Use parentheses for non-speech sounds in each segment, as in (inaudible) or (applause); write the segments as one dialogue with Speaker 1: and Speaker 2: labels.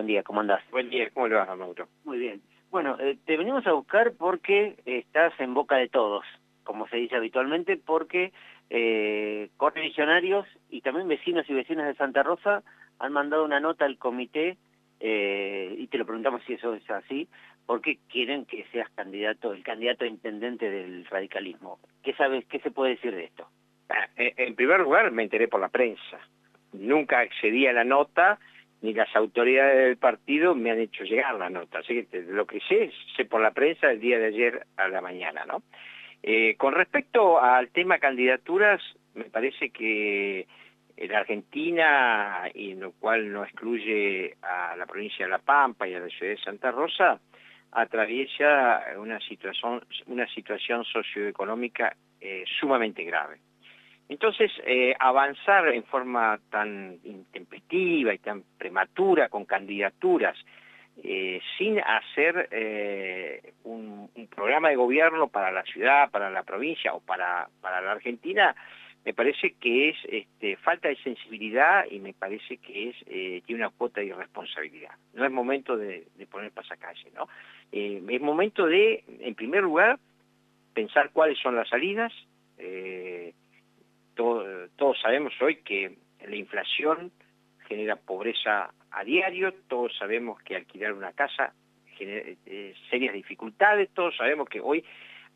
Speaker 1: Buen día, ¿cómo andás?
Speaker 2: Buen día, ¿cómo le vas, Mauro?
Speaker 1: Muy bien. Bueno, eh, te venimos a buscar porque estás en boca de todos, como se dice habitualmente, porque eh, correligionarios y también vecinos y vecinas de Santa Rosa han mandado una nota al comité, eh, y te lo preguntamos si eso es así, porque quieren que seas candidato, el candidato a intendente del radicalismo. ¿Qué sabes, qué se puede decir de esto?
Speaker 2: Ah, en primer lugar, me enteré por la prensa. Nunca accedí a la nota, ni las autoridades del partido me han hecho llegar la nota. Así que lo que sé, sé por la prensa el día de ayer a la mañana, ¿no? Eh, con respecto al tema candidaturas, me parece que en Argentina, y lo cual no excluye a la provincia de La Pampa y a la ciudad de Santa Rosa, atraviesa una situación, una situación socioeconómica eh, sumamente grave. Entonces, eh, avanzar en forma tan intempestiva y tan prematura con candidaturas, eh, sin hacer eh, un, programa de gobierno para la ciudad, para la provincia o para, para la Argentina, me parece que es este, falta de sensibilidad y me parece que es tiene una cuota de irresponsabilidad. No es momento de, poner pasacalle, ¿no? es momento de, en primer lugar, pensar cuáles son las salidas, todos sabemos hoy que la inflación genera pobreza a diario, todos sabemos que alquilar una casa genera eh, serias dificultades, todos sabemos que hoy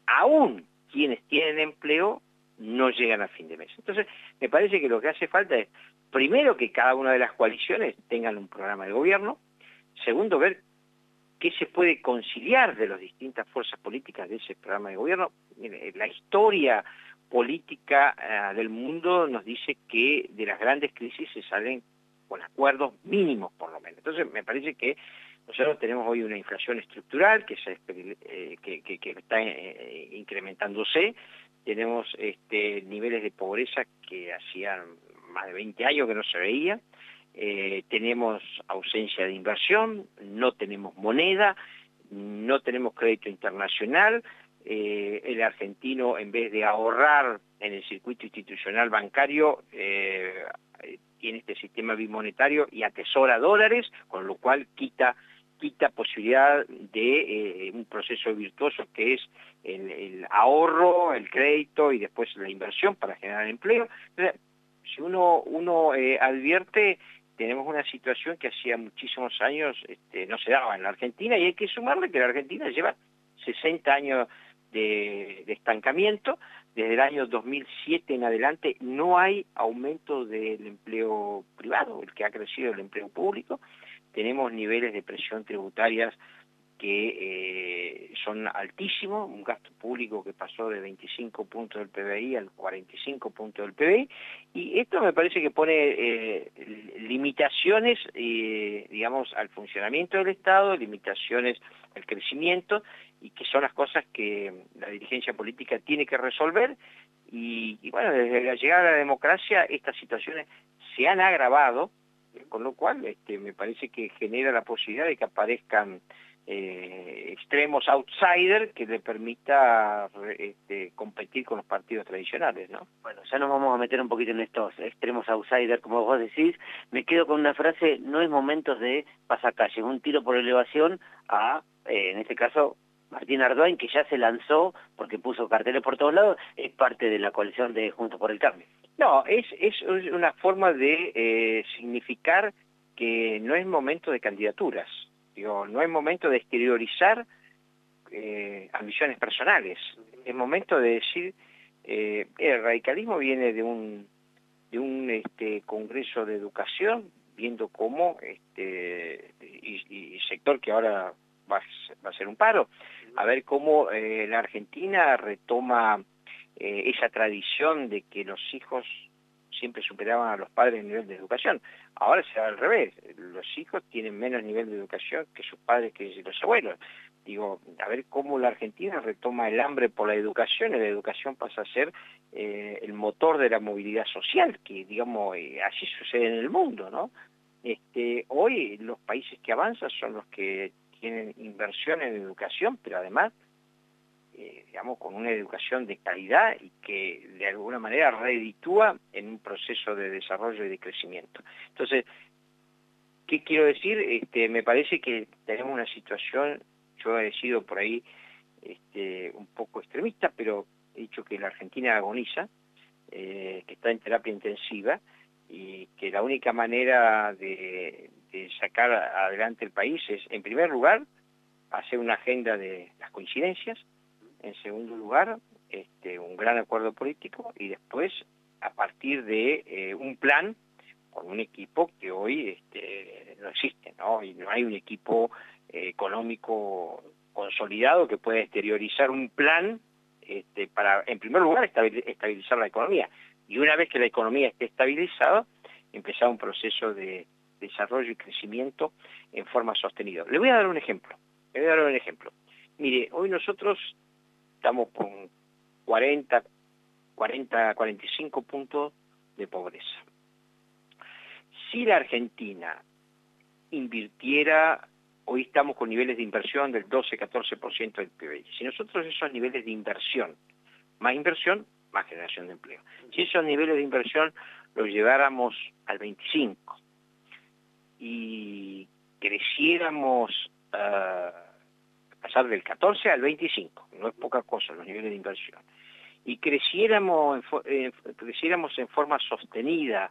Speaker 2: aún quienes tienen empleo no llegan a fin de mes. Entonces, me parece que lo que hace falta es, primero, que cada una de las coaliciones tengan un programa de gobierno, segundo, ver qué se puede conciliar de las distintas fuerzas políticas de ese programa de gobierno. La historia política eh, del mundo nos dice que de las grandes crisis se salen con acuerdos mínimos por lo menos. Entonces me parece que nosotros tenemos hoy una inflación estructural que, eh, está eh, incrementándose, tenemos este, niveles de pobreza que hacían más de 20 años que no se veía, tenemos ausencia de inversión, no tenemos moneda, no tenemos crédito internacional, eh, el argentino en vez de ahorrar en el circuito institucional bancario eh, tiene este sistema bimonetario y atesora dólares, con lo cual quita quita posibilidad de eh, un proceso virtuoso que es el, ahorro, el crédito y después la inversión para generar empleo. si uno, uno advierte, tenemos una situación que hacía muchísimos años este, no se daba en la Argentina y hay que sumarle que la Argentina lleva 60 años de, estancamiento. Desde el año 2007 en adelante no hay aumento del empleo privado, el que ha crecido el empleo público. Tenemos niveles de presión tributarias que eh, son altísimos, un gasto público que pasó de 25 puntos del PBI al 45 puntos del PBI, y esto me parece que pone eh, limitaciones, eh, digamos, al funcionamiento del Estado, limitaciones al crecimiento, y que son las cosas que la dirigencia política tiene que resolver, y, bueno, desde la llegada de la democracia estas situaciones se han agravado, con lo cual este, me parece que genera la posibilidad de que aparezcan eh, extremos outsider que le permita este, competir con los partidos tradicionales, ¿no?
Speaker 1: Bueno, ya nos vamos a meter un poquito en estos extremos outsider, como vos decís. Me quedo con una frase, no es momento de pasar calle, un tiro por elevación a, eh, en este caso, Martín Ardoin, que ya se lanzó porque puso carteles por todos lados, es parte de la coalición de Juntos por el Cambio.
Speaker 2: No, es, es una forma de eh, significar que no es momento de candidaturas, No es momento de exteriorizar eh, ambiciones personales, es momento de decir, eh, el radicalismo viene de un, de un este, congreso de educación, viendo cómo, este, y, sector que ahora va, a ser un paro, a ver cómo eh, la Argentina retoma esa tradición de que los hijos siempre superaban a los padres en nivel de educación. Ahora se da al revés, los hijos tienen menos nivel de educación que sus padres, que los abuelos. Digo, a ver cómo la Argentina retoma el hambre por la educación, y la educación pasa a ser eh, el motor de la movilidad social, que digamos, eh, así sucede en el mundo, ¿no? Este, hoy los países que avanzan son los que tienen inversión en educación, pero además eh, digamos, con una educación de calidad y que de alguna manera reditúa en un proceso de desarrollo y de crecimiento. Entonces, ¿Qué quiero decir? Este, me parece que tenemos una situación, yo he sido por ahí este, un poco extremista, pero he dicho que la Argentina agoniza, eh, que está en terapia intensiva y que la única manera de, sacar adelante el país es, en primer lugar, hacer una agenda de las coincidencias, en segundo lugar, este, un gran acuerdo político y después, a partir de eh, un plan con un equipo que hoy este, no existe, ¿no? Y no hay un equipo eh, económico consolidado que pueda exteriorizar un plan este, para, en primer lugar, estabilizar la economía. Y una vez que la economía esté estabilizada, empezar un proceso de desarrollo y crecimiento en forma sostenida. Le voy a dar un ejemplo. Le voy a dar un ejemplo. Mire, hoy nosotros estamos con 40, 40, 45 puntos de pobreza. Si la Argentina invirtiera, hoy estamos con niveles de inversión del 12-14% del PIB, si nosotros esos niveles de inversión, más inversión, más generación de empleo, si esos niveles de inversión los lleváramos al 25 y creciéramos a pasar del 14 al 25, no es poca cosa los niveles de inversión, y creciéramos en, creciéramos en forma sostenida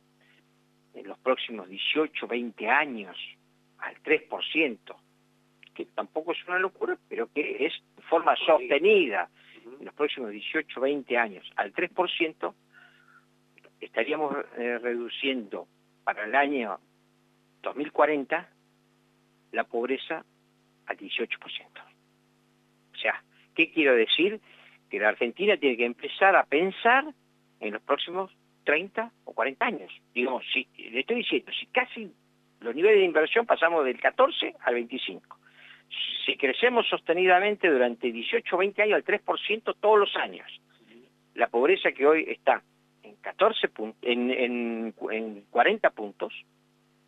Speaker 2: en los próximos 18, 20 años al 3%, que tampoco es una locura, pero que es forma sostenida. En los próximos 18, 20 años al 3%, estaríamos eh, reduciendo para el año 2040 la pobreza al 18%. Sea, ¿qué quiero decir? Que la Argentina tiene que empezar a pensar en los próximos 30 o 40 años. Digamos, si, le estoy diciendo, si casi los niveles de inversión pasamos del 14 al 25. Si crecemos sostenidamente durante 18 o 20 años al 3% todos los años, la pobreza que hoy está en, 14 en, en, en 40 puntos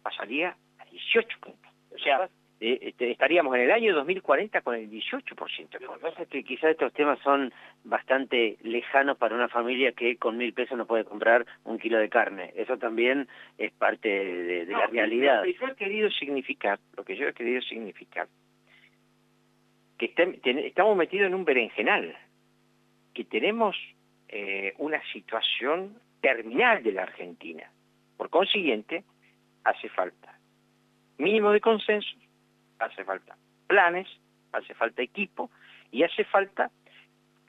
Speaker 2: pasaría a 18 puntos. O sea, eh, estaríamos en el año 2040 con el 18%.
Speaker 1: Lo que pasa es que quizás estos temas son bastante lejanos para una familia que con mil pesos no puede comprar un kilo de carne. Eso también es parte de, la realidad.
Speaker 2: Lo que yo he querido significar, lo que yo he querido significar, que estamos metidos en un berenjenal, que tenemos eh, una situación terminal de la Argentina. Por consiguiente, hace falta mínimo de consenso, hace falta planes, hace falta equipo y hace falta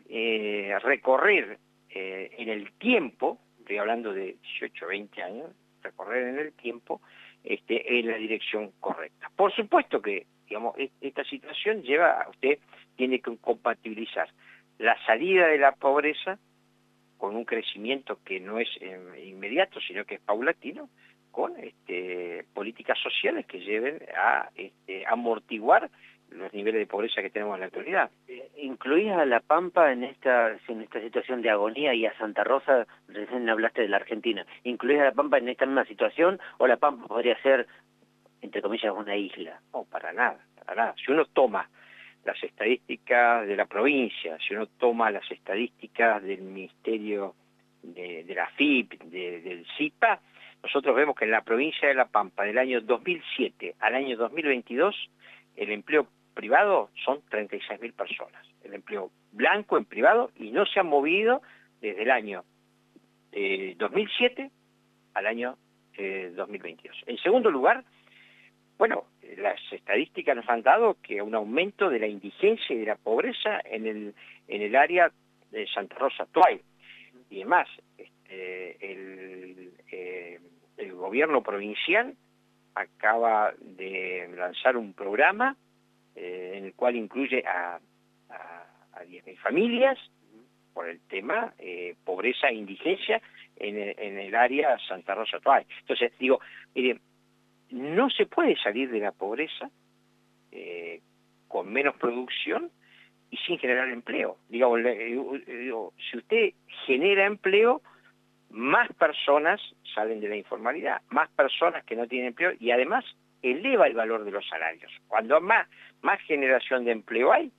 Speaker 2: eh, recorrer eh, en el tiempo, estoy hablando de 18, 20 años, recorrer en el tiempo este, en la dirección correcta. Por supuesto que digamos, esta situación lleva a usted, tiene que compatibilizar la salida de la pobreza con un crecimiento que no es eh, inmediato, sino que es paulatino, con este, políticas sociales que lleven a este, amortiguar los niveles de pobreza que tenemos en la actualidad.
Speaker 1: Eh, ¿Incluías a La Pampa en esta, en esta situación de agonía y a Santa Rosa, recién hablaste de la Argentina, ¿incluías a La Pampa en esta misma situación o La Pampa podría ser, entre comillas, una isla?
Speaker 2: No, para nada, para nada. Si uno toma las estadísticas de la provincia, si uno toma las estadísticas del Ministerio de, la FIP, del CIPA, nosotros vemos que en la provincia de La Pampa, del año 2007 al año 2022, el empleo privado son 36.000 personas. El empleo blanco en privado y no se ha movido desde el año 2007 eh, al año 2022. Eh, en segundo lugar, bueno, las estadísticas nos han dado que un aumento de la indigencia y de la pobreza en el, en el área de Santa Rosa, Tuay. Y además, este, el, eh, el gobierno provincial acaba de lanzar un programa eh, en el cual incluye a, a, 10.000 familias por el tema eh, pobreza e indigencia en el, en el área Santa Rosa Tuay. Entonces, digo, mire, no se puede salir de la pobreza eh, con menos producción y sin generar empleo. Digamos, digo, si usted genera empleo, más personas salen de la informalidad, más personas que no tienen empleo y además eleva el valor de los salarios. Cuando más, generación de empleo hay,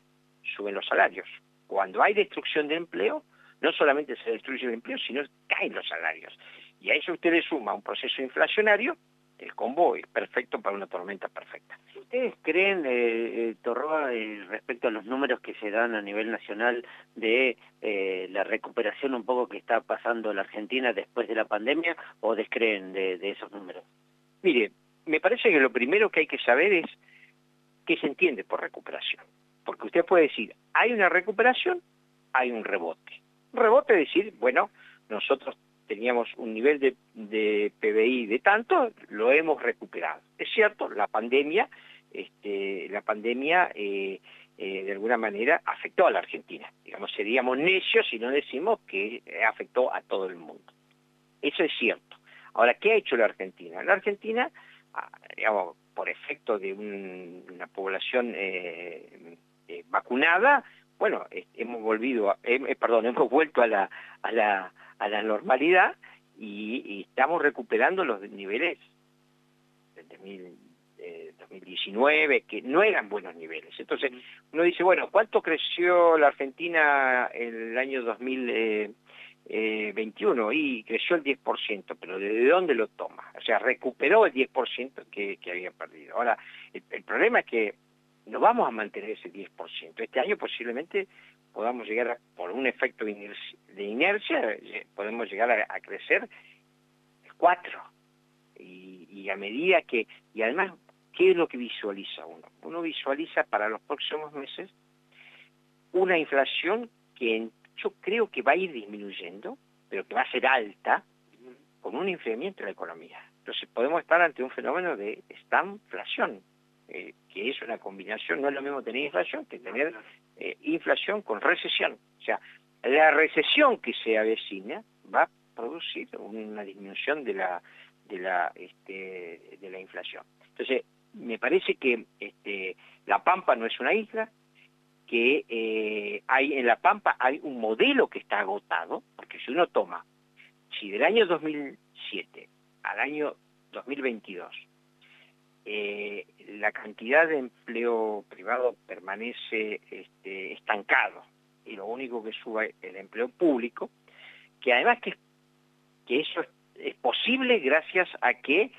Speaker 2: suben los salarios. Cuando hay destrucción de empleo, no solamente se destruye el empleo, sino caen los salarios. Y a eso usted le suma un proceso inflacionario el combo es perfecto para una tormenta perfecta.
Speaker 1: ¿Ustedes creen, eh, eh, Torroa, eh, respecto a los números que se dan a nivel nacional de eh, la recuperación un poco que está pasando la Argentina después de la pandemia o descreen de, esos números?
Speaker 2: Mire, me parece que lo primero que hay que saber es qué se entiende por recuperación. Porque usted puede decir, hay una recuperación, hay un rebote. Un rebote es decir, bueno, nosotros teníamos un nivel de, de, PBI de tanto, lo hemos recuperado. Es cierto, la pandemia, este, la pandemia eh, eh, de alguna manera afectó a la Argentina. Digamos, seríamos necios si no decimos que afectó a todo el mundo. Eso es cierto. Ahora, ¿qué ha hecho la Argentina? La Argentina, ah, digamos, por efecto de un, una población eh, eh, vacunada, bueno, hemos volvido, eh, perdón, (laughs) hemos vuelto a la, a la a la normalidad y, estamos recuperando los niveles 2019, que no eran buenos niveles. Entonces, uno dice, bueno, ¿cuánto creció la Argentina el año 2021? Y creció el 10%, pero ¿de dónde lo toma? O sea, recuperó el 10% que, que había perdido. Ahora, el problema es que no vamos a mantener ese 10%. Este año posiblemente podamos llegar, a, por un efecto de inercia, eh, podemos llegar a, crecer 4. Y, y, a medida que, y además, ¿qué es lo que visualiza uno? Uno visualiza para los próximos meses una inflación que yo creo que va a ir disminuyendo, pero que va a ser alta, con un enfriamiento de la economía. Entonces podemos estar ante un fenómeno de estanflación, eh, que es una combinación, no es lo mismo tener inflación que tener eh, inflación con recesión. O sea, la recesión que se avecina va a producir una disminución de la de la este, de la inflación. Entonces, me parece que este, la Pampa no es una isla, que eh, hay en la Pampa hay un modelo que está agotado, porque si uno toma, si del año 2007 al año 2022 eh, la cantidad de empleo privado permanece este, estancado y lo único que sube el empleo público, que además que eso es, posible gracias a que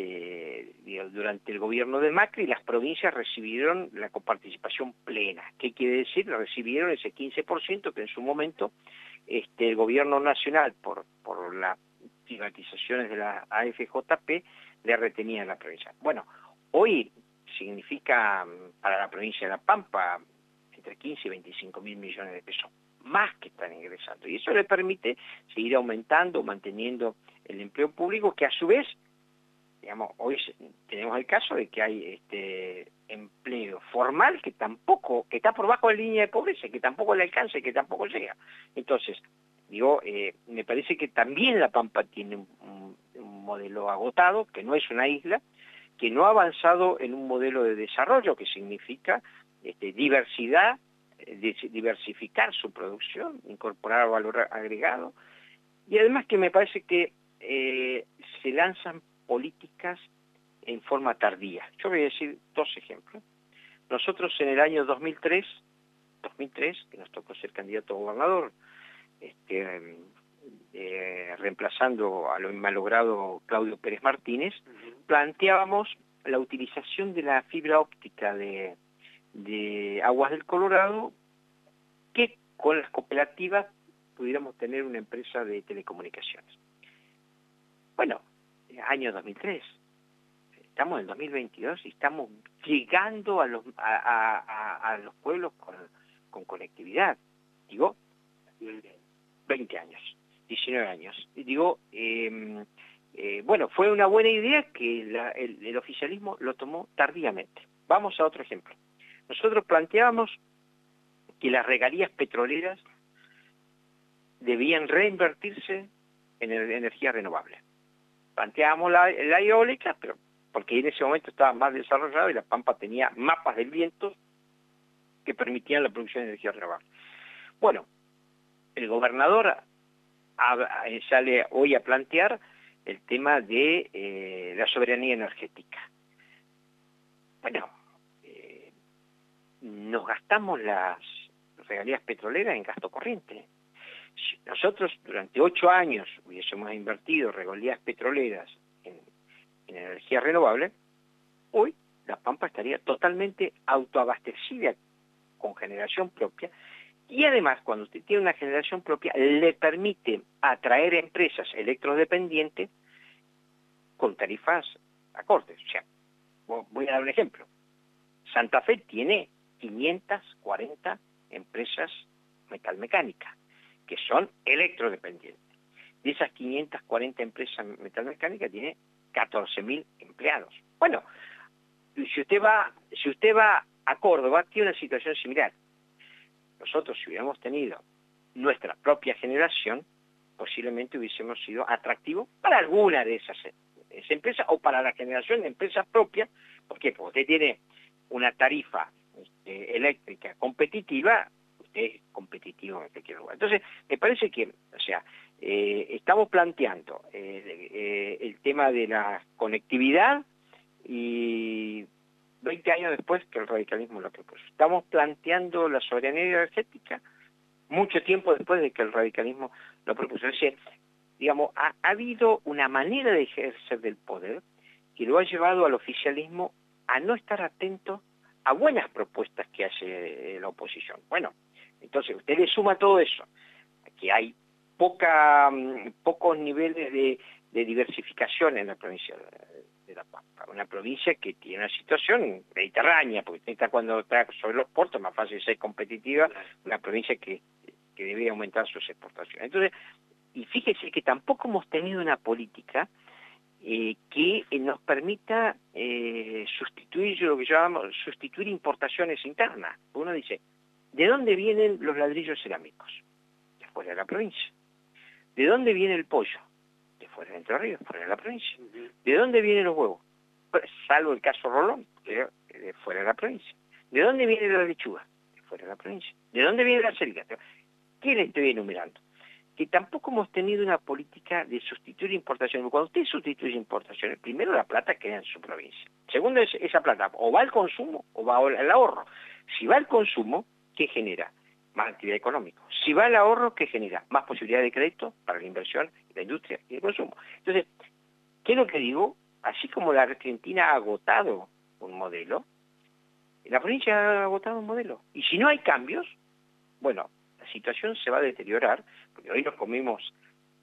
Speaker 2: este, durante el gobierno de Macri las provincias recibieron la coparticipación plena. ¿Qué quiere decir? Recibieron ese 15% que en su momento este, el gobierno nacional, por, por las privatizaciones de la AFJP, le retenía en la provincia. Bueno, hoy significa mm, para la provincia de La Pampa entre 15 y 25 mil millones de pesos más que están ingresando. Y eso le permite seguir aumentando, manteniendo el empleo público, que a su vez, digamos, hoy tenemos el caso de que hay este empleo formal que tampoco, que está por bajo de la línea de pobreza, que tampoco le alcanza y que tampoco llega. Entonces, digo, eh, me parece que también La Pampa tiene un, modelo agotado, que no es una isla, que no ha avanzado en un modelo de desarrollo que significa este, diversidad, eh, diversificar su producción, incorporar valor agregado, y además que me parece que eh, se lanzan políticas en forma tardía. Yo voy a decir dos ejemplos. Nosotros en el año 2003, 2003, que nos tocó ser candidato a gobernador, este, eh, reemplazando a lo malogrado Claudio Pérez Martínez, planteábamos la utilización de la fibra óptica de, de Aguas del Colorado, que con las cooperativas pudiéramos tener una empresa de telecomunicaciones. Bueno, año 2003, estamos en el 2022 y estamos llegando a los, a, los pueblos con, con conectividad. Digo, 20 años. 19 años. Digo, em, eh, bueno, fue una buena idea que el, oficialismo lo tomó tardíamente. Vamos a otro ejemplo. Nosotros planteábamos que las regalías petroleras debían reinvertirse en energía renovable. Planteábamos la, la eólica, pero porque en ese momento estaba más desarrollado y la Pampa tenía mapas del viento que permitían la producción de energía renovable. Bueno, el gobernador sale hoy a plantear el tema de eh, la soberanía energética. Bueno, eh, nos gastamos las regalías petroleras en gasto corriente. Si nosotros durante ocho años hubiésemos invertido regalías petroleras en, en energía renovable, hoy La Pampa estaría totalmente autoabastecida con generación propia y además cuando usted tiene una generación propia le permite atraer empresas electrodependientes con tarifas acordes. O sea, voy a dar un ejemplo. Santa Fe tiene 540 empresas metalmecánicas que son electrodependientes. De esas 540 empresas metalmecánicas tiene 14.000 empleados. Bueno, si usted va, si usted va a Córdoba, tiene una situación similar. Nosotros, si hubiéramos tenido nuestra propia generación, posiblemente hubiésemos sido atractivos para alguna de esas, empresas o para la generación de empresas propias. Porque usted tiene una tarifa este, eléctrica competitiva, usted es competitivo en cualquier lugar. Entonces, me parece que, o sea, eh, estamos planteando eh, eh, el tema de la conectividad y 20 años después que el radicalismo lo propuso. Estamos planteando la soberanía energética mucho tiempo después de que el radicalismo lo propuso. Es decir, digamos, ha, habido una manera de ejercer del poder que lo ha llevado al oficialismo a no estar atento a buenas propuestas que hace la oposición. Bueno, entonces usted le suma todo eso, que hay poca, mm, pocos niveles de, diversificación en la provincia de La Pampa. Una provincia que tiene una situación mediterránea, porque está cuando está sobre los puertos, más fácil ser competitiva, una provincia que, que debe aumentar sus exportaciones. Entonces, y fíjese que tampoco hemos tenido una política eh, que nos permita eh, sustituir lo que llamamos sustituir importaciones internas. Uno dice, ¿de dónde vienen los ladrillos cerámicos? De fuera de la provincia. ¿De dónde viene el pollo? De fuera de Entre Ríos, fuera de la provincia. ¿De dónde vienen los huevos? Pues, salvo el caso Rolón, de fuera de la provincia. ¿De dónde viene la lechuga? De fuera de la provincia. ¿De dónde viene la selga? ¿Qué le estoy enumerando? Que tampoco hemos tenido una política de sustituir importaciones. Cuando usted sustituye importaciones, primero la plata queda en su provincia. Segundo, es esa plata o va al consumo o va al ahorro. Si va al consumo, ¿qué genera? más actividad económica. Si va al ahorro, ¿qué genera? Más posibilidad de crédito para la inversión, la industria y el consumo. Entonces, ¿qué es lo que digo? Así como la Argentina ha agotado un modelo, la provincia ha agotado un modelo. Y si no hay cambios, bueno, la situación se va a deteriorar, porque hoy nos comimos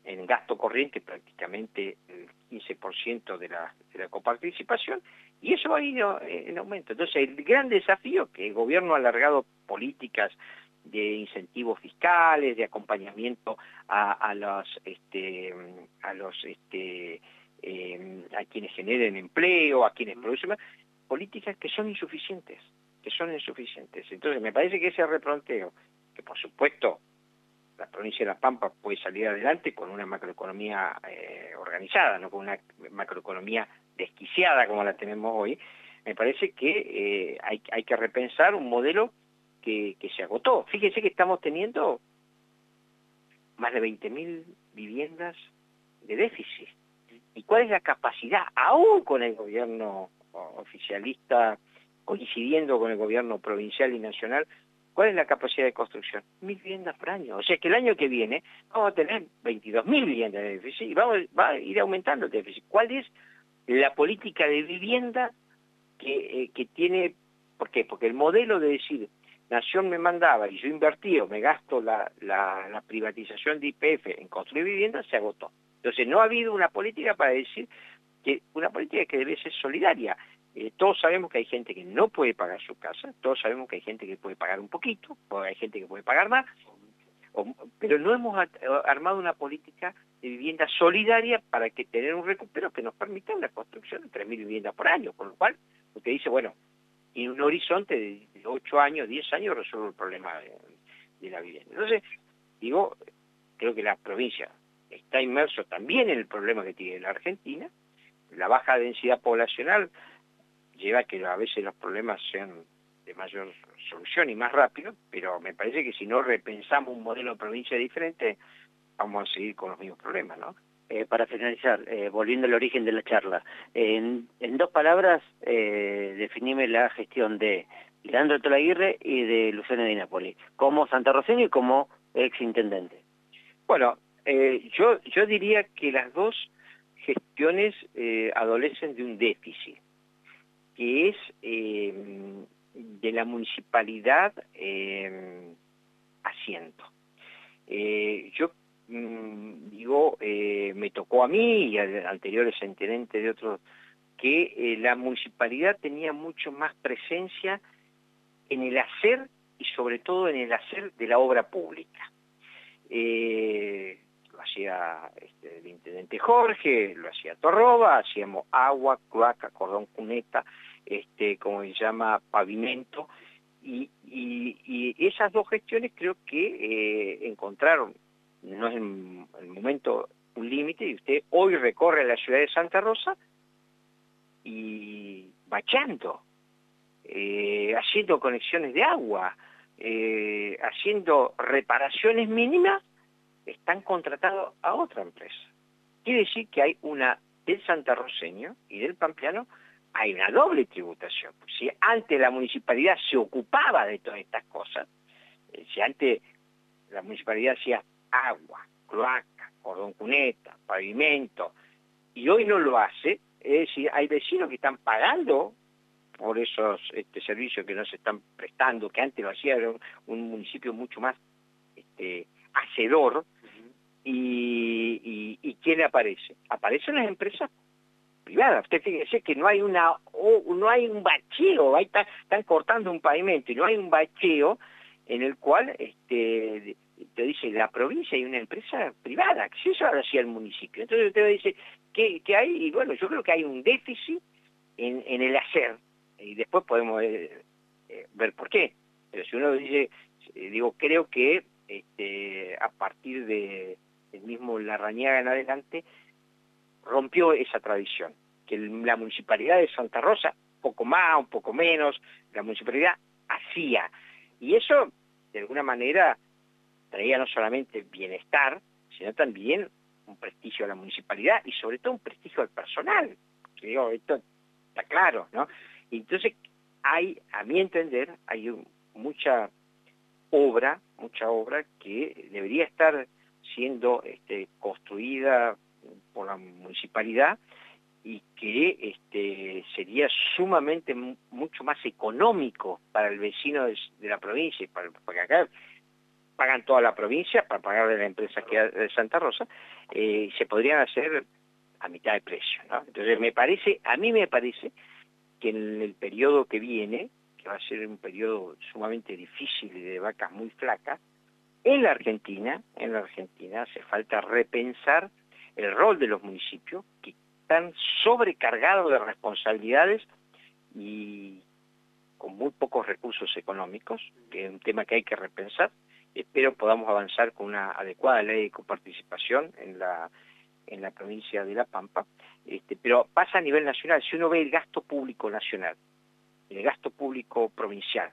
Speaker 2: en gasto corriente prácticamente el 15% de la, de la coparticipación, y eso ha ido en aumento. Entonces, el gran desafío que el gobierno ha alargado políticas de incentivos fiscales, de acompañamiento a, los este, a los este, em, a quienes generen empleo, a quienes producen, políticas que son insuficientes, que son insuficientes. Entonces me parece que ese replanteo, que por supuesto la provincia de La Pampa puede salir adelante con una macroeconomía eh, organizada, no con una macroeconomía desquiciada como la tenemos hoy, me parece que eh, hay, que repensar un modelo que, se agotó. Fíjense que estamos teniendo más de 20.000 viviendas de déficit. ¿Y cuál es la capacidad, aún con el gobierno oficialista, coincidiendo con el gobierno provincial y nacional, cuál es la capacidad de construcción? Mil viviendas por año. O sea que el año que viene vamos a tener 22.000 viviendas de déficit y vamos, va a ir aumentando el déficit. ¿Cuál es la política de vivienda que, eh, que tiene... ¿Por qué? Porque el modelo de decir Nación me mandaba y yo invertí o me gasto la, la, privatización de IPF en construir viviendas, se agotó. Entonces no ha habido una política para decir que una política que debe ser solidaria. Eh, todos sabemos que hay gente que no puede pagar su casa, todos sabemos que hay gente que puede pagar un poquito, o hay gente que puede pagar más, pero no hemos armado una política de vivienda solidaria para que tener un recupero que nos permita la construcción de 3.000 viviendas por año, con lo cual usted dice, bueno, en un horizonte de 8 años, 10 años resuelve el problema de, la vivienda. Entonces, digo, creo que la provincia está inmerso también en el problema que tiene la Argentina, la baja densidad poblacional lleva a que a veces los problemas sean de mayor solución y más rápido, pero me parece que si no repensamos un modelo de provincia diferente, vamos a seguir con los mismos problemas, ¿no?
Speaker 1: Eh, para finalizar, eh, volviendo al origen de la charla, en, dos palabras, eh, definime la gestión de Leandro Tolaguirre y de Luciano Di Napoli, como Santa Roseño y como ex intendente.
Speaker 2: Bueno, yo, yo diría que las dos gestiones eh, adolecen de un déficit, que es eh, de la municipalidad eh, asiento. yo mm, digo, me tocó a mí y a anteriores intendentes de otros, que la municipalidad tenía mucho más presencia en el hacer y sobre todo en el hacer de la obra pública. Eh, lo hacía este, el intendente Jorge, lo hacía Torroba, hacíamos agua, cloaca, cordón cuneta, este, como se llama, pavimento, y, esas dos gestiones creo que eh, encontraron, no es el momento un límite, y usted hoy recorre la ciudad de Santa Rosa y bachando, eh, haciendo conexiones de agua, eh, haciendo reparaciones mínimas, están contratados a otra empresa. Quiere decir que hay una del santarroseño y del pampeano, hay una doble tributación. Si antes la municipalidad se ocupaba de todas estas cosas, eh, si antes la municipalidad hacía agua, cloaca, cordón cuneta, pavimento, y hoy no lo hace, es decir, hay vecinos que están pagando por esos este, servicios que no se están prestando, que antes lo hacía era un, municipio mucho más este, hacedor, y, y, ¿quién aparece? Aparecen las empresas privadas. Usted fíjese que no hay una no hay un bacheo, están, están cortando un pavimento y no hay un bacheo en el cual este te dice la provincia y una empresa privada, que eso lo hacía el municipio. Entonces usted dice, ¿qué, ¿qué, hay? Y bueno, yo creo que hay un déficit en, en el hacer, y después podemos eh, eh, ver por qué. Pero si uno dice, eh, digo, creo que este, a partir de el mismo Larrañaga en adelante, rompió esa tradición, que la municipalidad de Santa Rosa, poco más, un poco menos, la municipalidad hacía. Y eso, de alguna manera, traía no solamente bienestar, sino también un prestigio a la municipalidad y sobre todo un prestigio al personal. Digo, esto está claro, ¿no? Entonces, hay, a mi entender, hay mucha obra, mucha obra que debería estar siendo este, construida por la municipalidad y que este, sería sumamente mucho más económico para el vecino de, la provincia, para, porque acá pagan toda la provincia para pagar de la empresa que de Santa Rosa, eh, se podrían hacer a mitad de precio. ¿no? Entonces me parece, a mí me parece que en el periodo que viene, que va a ser un periodo sumamente difícil y de vacas muy flacas, en la Argentina, en la Argentina hace falta repensar el rol de los municipios que están sobrecargados de responsabilidades y con muy pocos recursos económicos, que es un tema que hay que repensar. Espero podamos avanzar con una adecuada ley de coparticipación en la en la provincia de La Pampa, este, pero pasa a nivel nacional. Si uno ve el gasto público nacional, el gasto público provincial,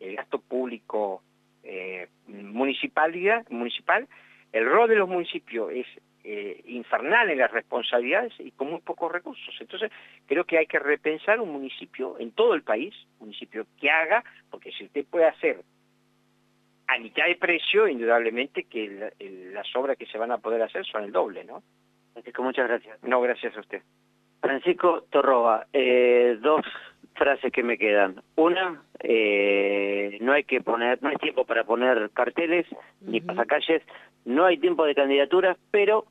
Speaker 2: el gasto público eh, municipalidad, municipal, el rol de los municipios es eh, infernal en las responsabilidades y con muy pocos recursos. Entonces, creo que hay que repensar un municipio en todo el país, un municipio que haga, porque si usted puede hacer a mitad de precio, indudablemente que las obras que se van a poder hacer son el doble, ¿no?
Speaker 1: Francisco, muchas gracias.
Speaker 2: No, gracias a usted.
Speaker 1: Francisco Torroba, eh, dos frases que me quedan. Una, eh, no hay que poner, no hay tiempo para poner carteles ni pasacalles, no hay tiempo de candidaturas, pero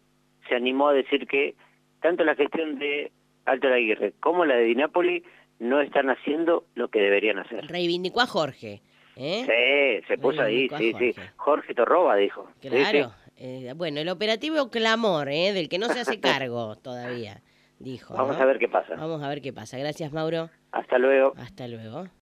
Speaker 1: se animó a decir que tanto la gestión de Alto Aguirre como la de Dinápoli no están haciendo lo que deberían hacer.
Speaker 3: Reivindicó a Jorge.
Speaker 1: ¿Eh? Sí, se puso ahí, sí, sí. Jorge Torroba dijo.
Speaker 3: Claro. Eh, bueno, el operativo clamor, ¿eh? del que no se hace (laughs) cargo todavía, dijo.
Speaker 1: Vamos a ver qué pasa.
Speaker 3: Vamos a ver qué pasa. Gracias, Mauro.
Speaker 1: Hasta luego.
Speaker 3: Hasta luego.